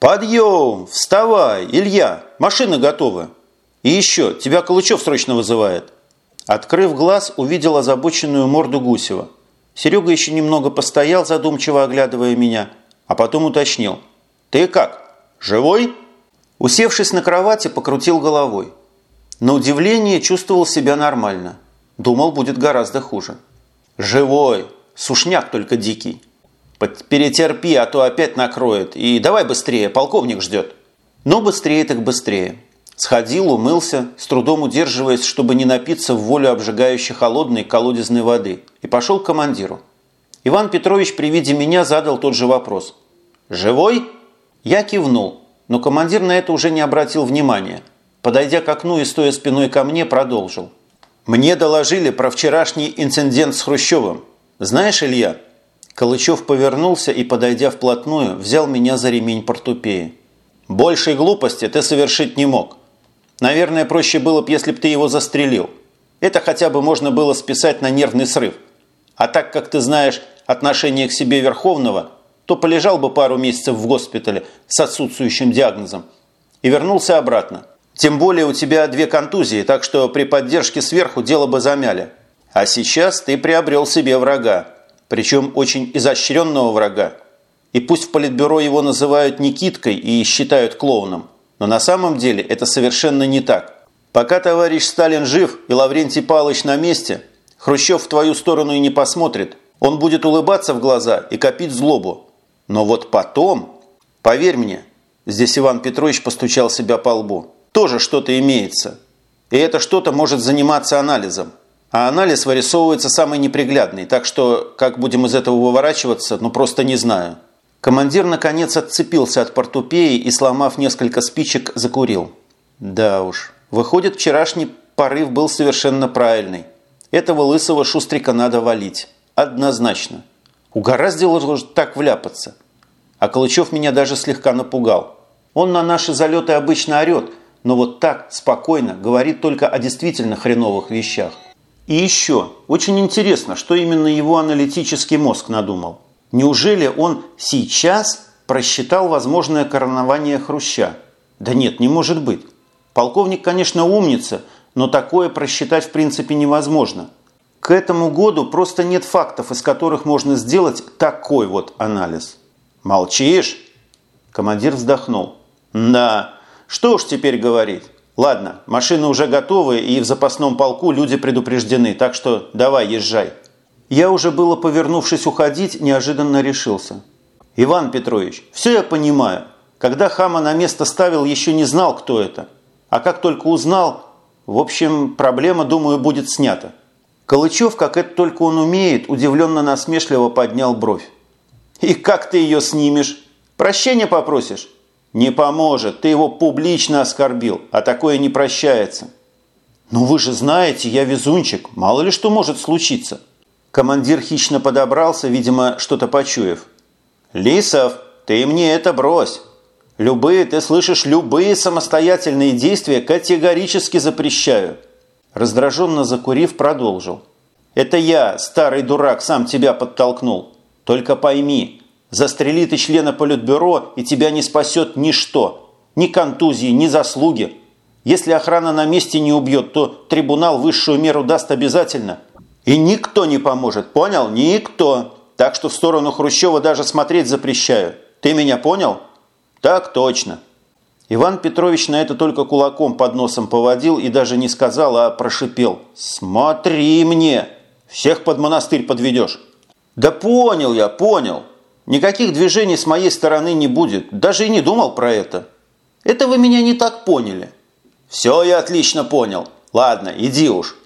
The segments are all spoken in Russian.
«Подъем! Вставай! Илья! Машина готова!» «И еще, тебя Калычев срочно вызывает!» Открыв глаз, увидел озабоченную морду Гусева. Серега еще немного постоял, задумчиво оглядывая меня, а потом уточнил. «Ты как? Живой?» Усевшись на кровати, покрутил головой. На удивление чувствовал себя нормально. Думал, будет гораздо хуже. «Живой! Сушняк только дикий!» Перетерпи, а то опять накроет. И давай быстрее, полковник ждет. Но быстрее так быстрее. Сходил, умылся, с трудом удерживаясь, чтобы не напиться в волю обжигающей холодной колодезной воды, и пошел к командиру. Иван Петрович при виде меня задал тот же вопрос. «Живой?» Я кивнул, но командир на это уже не обратил внимания. Подойдя к окну и стоя спиной ко мне, продолжил. «Мне доложили про вчерашний инцидент с Хрущевым. Знаешь, Илья, Калычев повернулся и, подойдя вплотную, взял меня за ремень портупеи. «Большей глупости ты совершить не мог. Наверное, проще было бы, если бы ты его застрелил. Это хотя бы можно было списать на нервный срыв. А так как ты знаешь отношение к себе Верховного, то полежал бы пару месяцев в госпитале с отсутствующим диагнозом и вернулся обратно. Тем более у тебя две контузии, так что при поддержке сверху дело бы замяли. А сейчас ты приобрел себе врага причем очень изощренного врага. И пусть в Политбюро его называют Никиткой и считают клоуном, но на самом деле это совершенно не так. Пока товарищ Сталин жив и Лаврентий Павлович на месте, Хрущев в твою сторону и не посмотрит. Он будет улыбаться в глаза и копить злобу. Но вот потом, поверь мне, здесь Иван Петрович постучал себя по лбу, тоже что-то имеется. И это что-то может заниматься анализом. А анализ вырисовывается самый неприглядный, так что как будем из этого выворачиваться, ну просто не знаю. Командир наконец отцепился от портупеи и, сломав несколько спичек, закурил. Да уж, выходит, вчерашний порыв был совершенно правильный. Этого лысого шустрика надо валить. Однозначно. Угораздило же так вляпаться. А Калычев меня даже слегка напугал. Он на наши залеты обычно орет, но вот так, спокойно, говорит только о действительно хреновых вещах. И еще, очень интересно, что именно его аналитический мозг надумал. Неужели он сейчас просчитал возможное коронование Хруща? Да нет, не может быть. Полковник, конечно, умница, но такое просчитать в принципе невозможно. К этому году просто нет фактов, из которых можно сделать такой вот анализ. «Молчишь?» Командир вздохнул. «Да, что уж теперь говорить. Ладно, машины уже готовы, и в запасном полку люди предупреждены, так что давай, езжай. Я уже было повернувшись уходить, неожиданно решился. Иван Петрович, все я понимаю. Когда хама на место ставил, еще не знал, кто это. А как только узнал, в общем, проблема, думаю, будет снята. Калычев, как это только он умеет, удивленно-насмешливо поднял бровь. «И как ты ее снимешь? Прощения попросишь?» «Не поможет, ты его публично оскорбил, а такое не прощается». «Ну вы же знаете, я везунчик, мало ли что может случиться». Командир хищно подобрался, видимо, что-то почуяв. «Лисов, ты мне это брось. Любые, ты слышишь, любые самостоятельные действия категорически запрещаю». Раздраженно закурив, продолжил. «Это я, старый дурак, сам тебя подтолкнул. Только пойми, Застрели ты члена политбюро, и тебя не спасет ничто. Ни контузии, ни заслуги. Если охрана на месте не убьет, то трибунал высшую меру даст обязательно. И никто не поможет, понял? Никто. Так что в сторону Хрущева даже смотреть запрещаю. Ты меня понял? Так точно. Иван Петрович на это только кулаком под носом поводил и даже не сказал, а прошипел. «Смотри мне! Всех под монастырь подведешь!» «Да понял я, понял!» Никаких движений с моей стороны не будет. Даже и не думал про это. Это вы меня не так поняли. Все я отлично понял. Ладно, иди уж.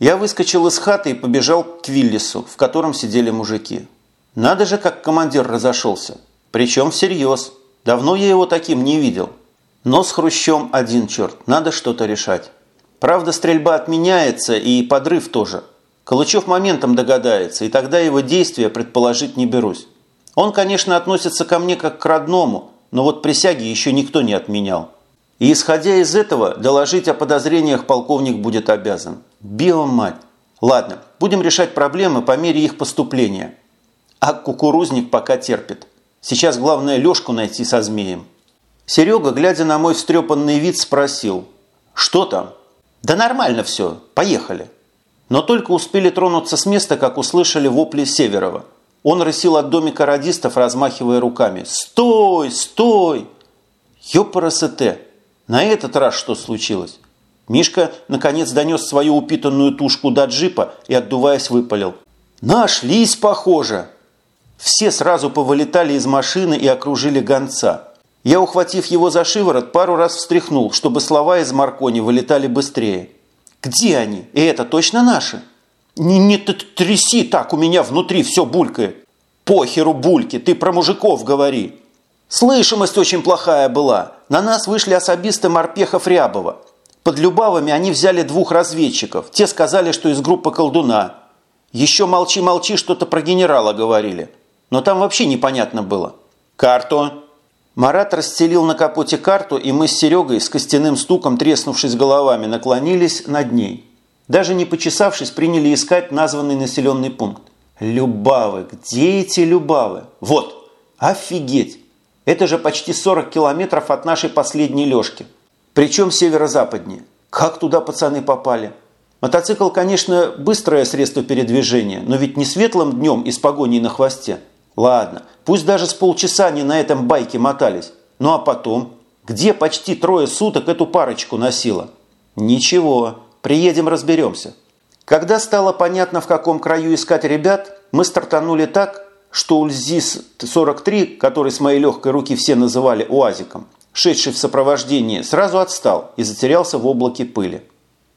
Я выскочил из хаты и побежал к Виллису, в котором сидели мужики. Надо же, как командир разошелся. Причем всерьез. Давно я его таким не видел. Но с Хрущем один черт. Надо что-то решать. Правда, стрельба отменяется и подрыв тоже. Калычев моментом догадается, и тогда его действия предположить не берусь. Он, конечно, относится ко мне как к родному, но вот присяги еще никто не отменял. И исходя из этого, доложить о подозрениях полковник будет обязан. Биомать. Ладно, будем решать проблемы по мере их поступления. А кукурузник пока терпит. Сейчас главное Лешку найти со змеем. Серега, глядя на мой встрепанный вид, спросил. «Что там?» «Да нормально все. Поехали». Но только успели тронуться с места, как услышали вопли Северова. Он рысил от домика радистов, размахивая руками. «Стой! Стой!» «Ёпарасете! На этот раз что случилось?» Мишка, наконец, донес свою упитанную тушку до джипа и, отдуваясь, выпалил. «Нашлись, похоже!» Все сразу повылетали из машины и окружили гонца. Я, ухватив его за шиворот, пару раз встряхнул, чтобы слова из Маркони вылетали быстрее. «Где они? И это точно наши?» «Не, не тряси так, у меня внутри все булькает!» «Похеру бульки, ты про мужиков говори!» Слышимость очень плохая была. На нас вышли особисты морпехов Рябова. Под Любавами они взяли двух разведчиков. Те сказали, что из группы колдуна. Еще молчи-молчи, что-то про генерала говорили. Но там вообще непонятно было. «Карту!» Марат расстелил на капоте карту, и мы с Серегой с костяным стуком, треснувшись головами, наклонились над ней. Даже не почесавшись, приняли искать названный населенный пункт. Любавы, где эти Любавы? Вот, офигеть! Это же почти 40 километров от нашей последней лёжки. Причем северо-западнее. Как туда пацаны попали? Мотоцикл, конечно, быстрое средство передвижения, но ведь не светлым днем и с погоней на хвосте. Ладно, пусть даже с полчаса они на этом байке мотались. Ну а потом? Где почти трое суток эту парочку носило? Ничего, приедем разберемся. Когда стало понятно, в каком краю искать ребят, мы стартанули так, что Ульзис-43, который с моей легкой руки все называли УАЗиком, шедший в сопровождении, сразу отстал и затерялся в облаке пыли.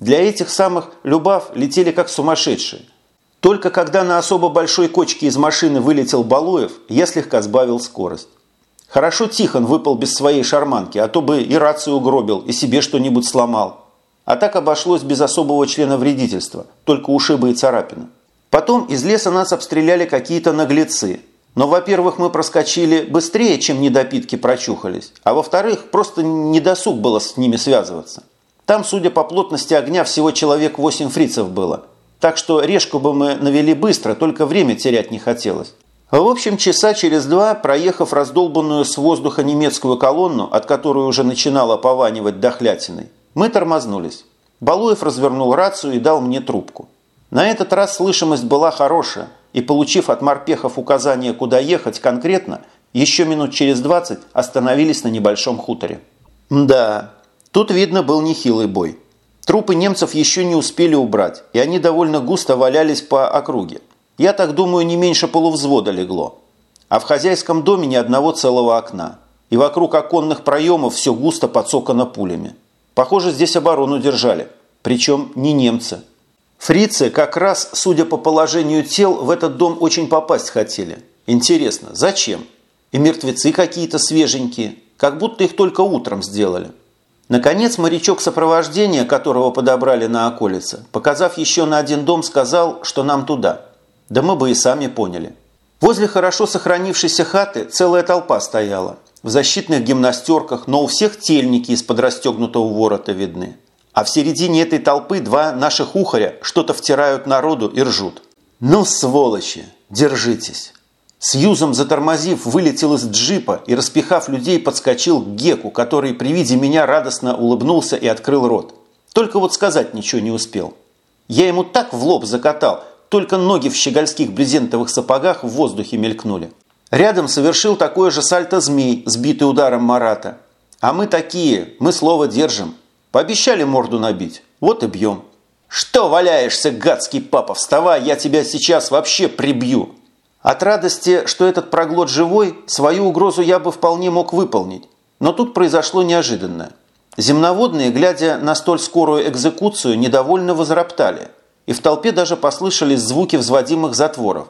Для этих самых Любав летели как сумасшедшие. Только когда на особо большой кочке из машины вылетел Балуев, я слегка сбавил скорость. Хорошо Тихон выпал без своей шарманки, а то бы и рацию угробил, и себе что-нибудь сломал. А так обошлось без особого члена вредительства, только ушибы и царапины. Потом из леса нас обстреляли какие-то наглецы. Но, во-первых, мы проскочили быстрее, чем недопитки прочухались, а во-вторых, просто недосуг было с ними связываться. Там, судя по плотности огня, всего человек 8 фрицев было – так что решку бы мы навели быстро, только время терять не хотелось. В общем, часа через два, проехав раздолбанную с воздуха немецкую колонну, от которой уже начинало пованивать дохлятиной, мы тормознулись. Балуев развернул рацию и дал мне трубку. На этот раз слышимость была хорошая, и, получив от морпехов указание, куда ехать конкретно, еще минут через 20 остановились на небольшом хуторе. Да, тут видно был нехилый бой. Трупы немцев еще не успели убрать, и они довольно густо валялись по округе. Я так думаю, не меньше полувзвода легло. А в хозяйском доме ни одного целого окна. И вокруг оконных проемов все густо подсокано пулями. Похоже, здесь оборону держали. Причем не немцы. Фрицы как раз, судя по положению тел, в этот дом очень попасть хотели. Интересно, зачем? И мертвецы какие-то свеженькие, как будто их только утром сделали. Наконец морячок сопровождения, которого подобрали на околице, показав еще на один дом, сказал, что нам туда. Да мы бы и сами поняли. Возле хорошо сохранившейся хаты целая толпа стояла. В защитных гимнастерках, но у всех тельники из-под расстегнутого ворота видны. А в середине этой толпы два наших ухаря что-то втирают народу и ржут. «Ну, сволочи, держитесь!» Сьюзом затормозив, вылетел из джипа и, распихав людей, подскочил к Геку, который при виде меня радостно улыбнулся и открыл рот. Только вот сказать ничего не успел. Я ему так в лоб закатал, только ноги в щегольских брезентовых сапогах в воздухе мелькнули. Рядом совершил такое же сальто змей, сбитый ударом Марата. А мы такие, мы слово держим. Пообещали морду набить, вот и бьем. «Что валяешься, гадский папа? Вставай, я тебя сейчас вообще прибью!» От радости, что этот проглот живой, свою угрозу я бы вполне мог выполнить. Но тут произошло неожиданное. Земноводные, глядя на столь скорую экзекуцию, недовольно возроптали. И в толпе даже послышались звуки взводимых затворов.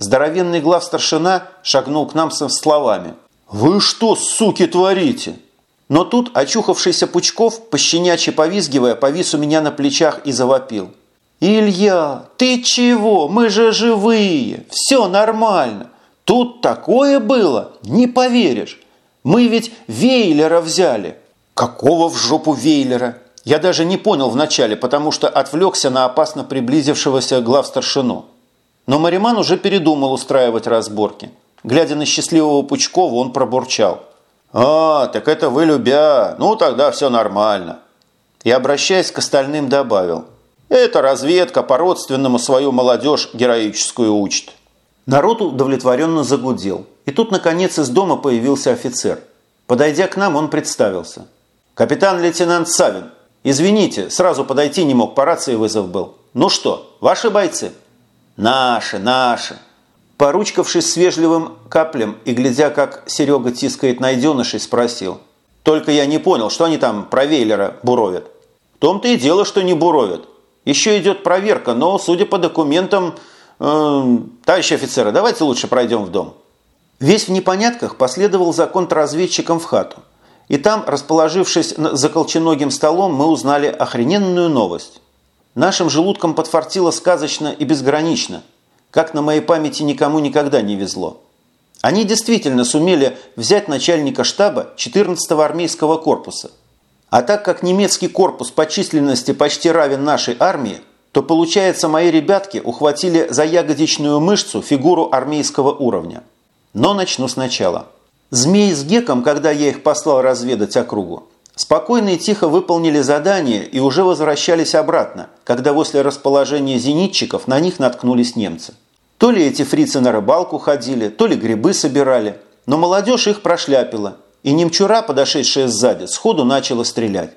Здоровенный глав старшина шагнул к нам со словами. «Вы что, суки, творите?» Но тут очухавшийся Пучков, пощенячьи повизгивая, повис у меня на плечах и завопил. «Илья, ты чего? Мы же живые! Все нормально! Тут такое было, не поверишь! Мы ведь Вейлера взяли!» «Какого в жопу Вейлера?» Я даже не понял вначале, потому что отвлекся на опасно приблизившегося главстаршину. Но Мариман уже передумал устраивать разборки. Глядя на счастливого Пучкова, он пробурчал. «А, так это вы любя. Ну, тогда все нормально». И, обращаясь к остальным, добавил. «Это разведка по-родственному свою молодежь героическую учит». Народ удовлетворенно загудел. И тут, наконец, из дома появился офицер. Подойдя к нам, он представился. «Капитан-лейтенант Савин. Извините, сразу подойти не мог, по рации вызов был. Ну что, ваши бойцы?» «Наши, наши». Поручкавшись с вежливым каплем и глядя, как Серега тискает найденышей, спросил. «Только я не понял, что они там про Вейлера буровят?» «В том-то и дело, что не буровят. Еще идет проверка, но, судя по документам, э, товарищи офицеры, давайте лучше пройдем в дом». Весь в непонятках последовал за контрразведчиком в хату. И там, расположившись за колченогим столом, мы узнали охрененную новость. Нашим желудкам подфартило сказочно и безгранично – как на моей памяти никому никогда не везло. Они действительно сумели взять начальника штаба 14-го армейского корпуса. А так как немецкий корпус по численности почти равен нашей армии, то получается мои ребятки ухватили за ягодичную мышцу фигуру армейского уровня. Но начну сначала. Змей с Геком, когда я их послал разведать округу, спокойно и тихо выполнили задание и уже возвращались обратно, когда после расположения зенитчиков на них наткнулись немцы. То ли эти фрицы на рыбалку ходили, то ли грибы собирали, но молодежь их прошляпила, и немчура, подошедшая сзади, сходу начала стрелять.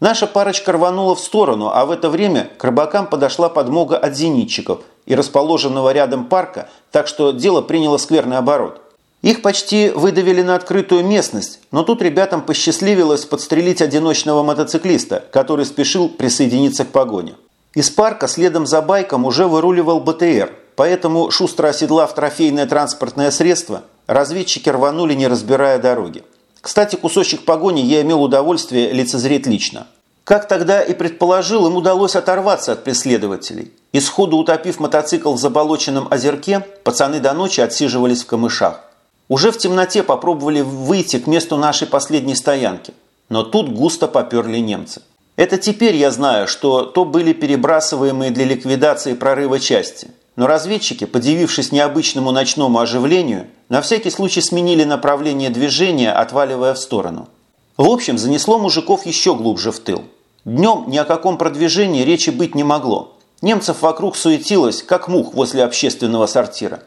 Наша парочка рванула в сторону, а в это время к рыбакам подошла подмога от зенитчиков и расположенного рядом парка, так что дело приняло скверный оборот. Их почти выдавили на открытую местность, но тут ребятам посчастливилось подстрелить одиночного мотоциклиста, который спешил присоединиться к погоне. Из парка следом за байком уже выруливал БТР – Поэтому, шустро оседлав трофейное транспортное средство, разведчики рванули, не разбирая дороги. Кстати, кусочек погони я имел удовольствие лицезреть лично. Как тогда и предположил, им удалось оторваться от преследователей. И сходу утопив мотоцикл в заболоченном озерке, пацаны до ночи отсиживались в камышах. Уже в темноте попробовали выйти к месту нашей последней стоянки. Но тут густо поперли немцы. Это теперь я знаю, что то были перебрасываемые для ликвидации прорыва части – но разведчики, подивившись необычному ночному оживлению, на всякий случай сменили направление движения, отваливая в сторону. В общем, занесло мужиков еще глубже в тыл. Днем ни о каком продвижении речи быть не могло. Немцев вокруг суетилось, как мух возле общественного сортира.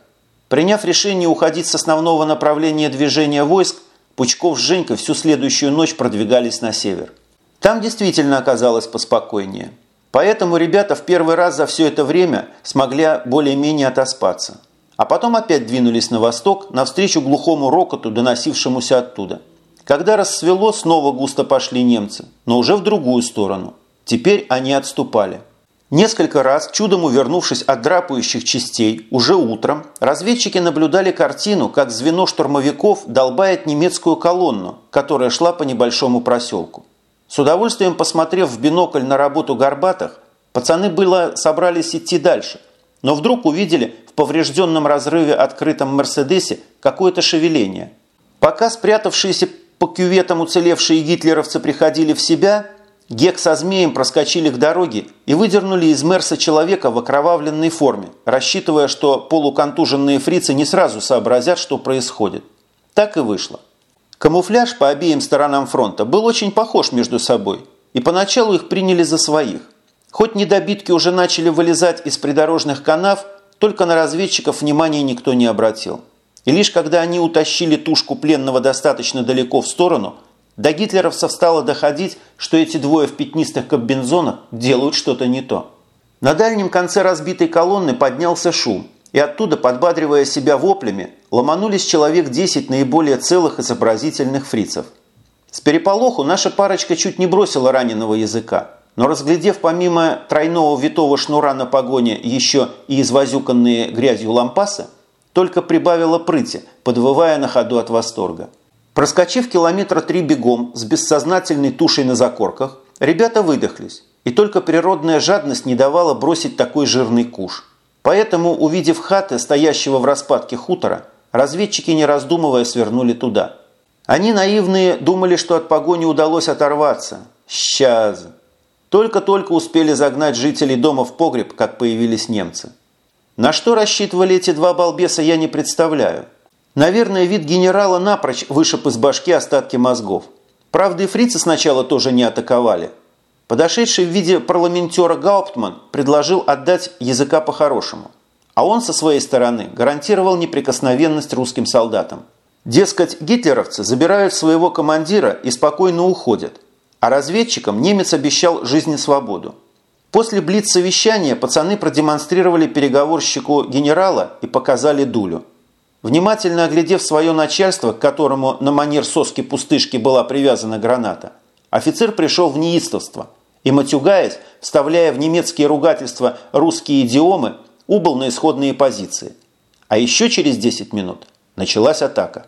Приняв решение уходить с основного направления движения войск, Пучков с Женькой всю следующую ночь продвигались на север. Там действительно оказалось поспокойнее – Поэтому ребята в первый раз за все это время смогли более-менее отоспаться. А потом опять двинулись на восток, навстречу глухому рокоту, доносившемуся оттуда. Когда рассвело, снова густо пошли немцы, но уже в другую сторону. Теперь они отступали. Несколько раз, чудом увернувшись от драпающих частей, уже утром разведчики наблюдали картину, как звено штурмовиков долбает немецкую колонну, которая шла по небольшому проселку. С удовольствием посмотрев в бинокль на работу горбатых, пацаны было собрались идти дальше, но вдруг увидели в поврежденном разрыве открытом «Мерседесе» какое-то шевеление. Пока спрятавшиеся по кюветам уцелевшие гитлеровцы приходили в себя, Гек со змеем проскочили к дороге и выдернули из Мерса человека в окровавленной форме, рассчитывая, что полуконтуженные фрицы не сразу сообразят, что происходит. Так и вышло. Камуфляж по обеим сторонам фронта был очень похож между собой, и поначалу их приняли за своих. Хоть недобитки уже начали вылезать из придорожных канав, только на разведчиков внимания никто не обратил. И лишь когда они утащили тушку пленного достаточно далеко в сторону, до гитлеровцев стало доходить, что эти двое в пятнистых комбинзонах делают что-то не то. На дальнем конце разбитой колонны поднялся шум – и оттуда, подбадривая себя воплями, ломанулись человек 10 наиболее целых изобразительных фрицев. С переполоху наша парочка чуть не бросила раненого языка, но разглядев помимо тройного витого шнура на погоне еще и извозюканные грязью лампасы, только прибавила прыти, подвывая на ходу от восторга. Проскочив километра три бегом с бессознательной тушей на закорках, ребята выдохлись, и только природная жадность не давала бросить такой жирный куш – Поэтому, увидев хаты, стоящего в распадке хутора, разведчики, не раздумывая, свернули туда. Они, наивные, думали, что от погони удалось оторваться. Сейчас. Только-только успели загнать жителей дома в погреб, как появились немцы. На что рассчитывали эти два балбеса, я не представляю. Наверное, вид генерала напрочь вышиб из башки остатки мозгов. Правда, и фрицы сначала тоже не атаковали. Подошедший в виде парламентера Гауптман предложил отдать языка по-хорошему. А он со своей стороны гарантировал неприкосновенность русским солдатам. Дескать, гитлеровцы забирают своего командира и спокойно уходят. А разведчикам немец обещал жизнь и свободу. После блиц-совещания пацаны продемонстрировали переговорщику генерала и показали дулю – Внимательно оглядев свое начальство, к которому на манер соски-пустышки была привязана граната, офицер пришел в неистовство и, матюгаясь, вставляя в немецкие ругательства русские идиомы, убыл на исходные позиции. А еще через 10 минут началась атака.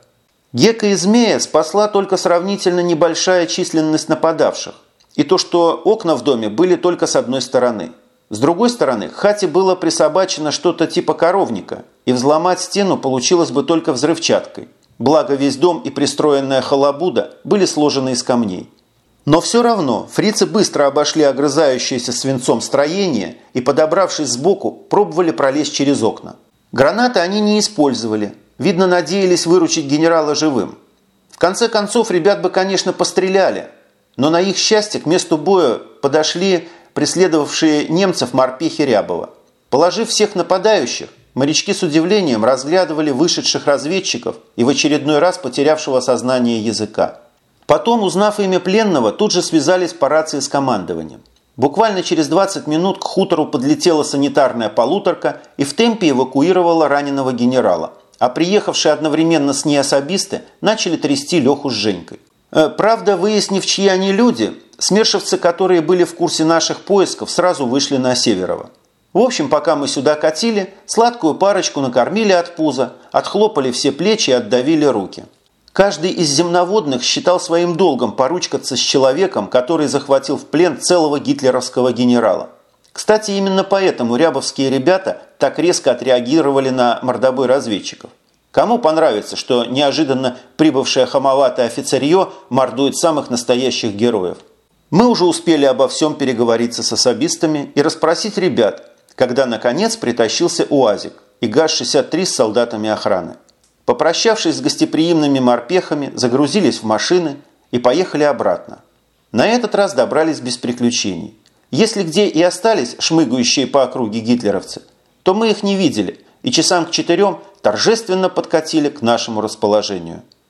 Гека и Змея спасла только сравнительно небольшая численность нападавших и то, что окна в доме были только с одной стороны – с другой стороны, к хате было присобачено что-то типа коровника, и взломать стену получилось бы только взрывчаткой. Благо весь дом и пристроенная халабуда были сложены из камней. Но все равно фрицы быстро обошли огрызающееся свинцом строение и, подобравшись сбоку, пробовали пролезть через окна. Гранаты они не использовали. Видно, надеялись выручить генерала живым. В конце концов, ребят бы, конечно, постреляли. Но на их счастье к месту боя подошли преследовавшие немцев морпехи Рябова. Положив всех нападающих, морячки с удивлением разглядывали вышедших разведчиков и в очередной раз потерявшего сознание языка. Потом, узнав имя пленного, тут же связались по рации с командованием. Буквально через 20 минут к хутору подлетела санитарная полуторка и в темпе эвакуировала раненого генерала, а приехавшие одновременно с ней особисты начали трясти Леху с Женькой. Э, правда, выяснив, чьи они люди, Смершевцы, которые были в курсе наших поисков, сразу вышли на Северово. В общем, пока мы сюда катили, сладкую парочку накормили от пуза, отхлопали все плечи и отдавили руки. Каждый из земноводных считал своим долгом поручкаться с человеком, который захватил в плен целого гитлеровского генерала. Кстати, именно поэтому рябовские ребята так резко отреагировали на мордобой разведчиков. Кому понравится, что неожиданно прибывшее хамоватое офицерье мордует самых настоящих героев? Мы уже успели обо всем переговориться с особистами и расспросить ребят, когда, наконец, притащился УАЗик и ГАЗ-63 с солдатами охраны. Попрощавшись с гостеприимными морпехами, загрузились в машины и поехали обратно. На этот раз добрались без приключений. Если где и остались шмыгающие по округе гитлеровцы, то мы их не видели и часам к четырем торжественно подкатили к нашему расположению –